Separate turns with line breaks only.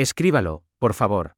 Escríbalo, por favor.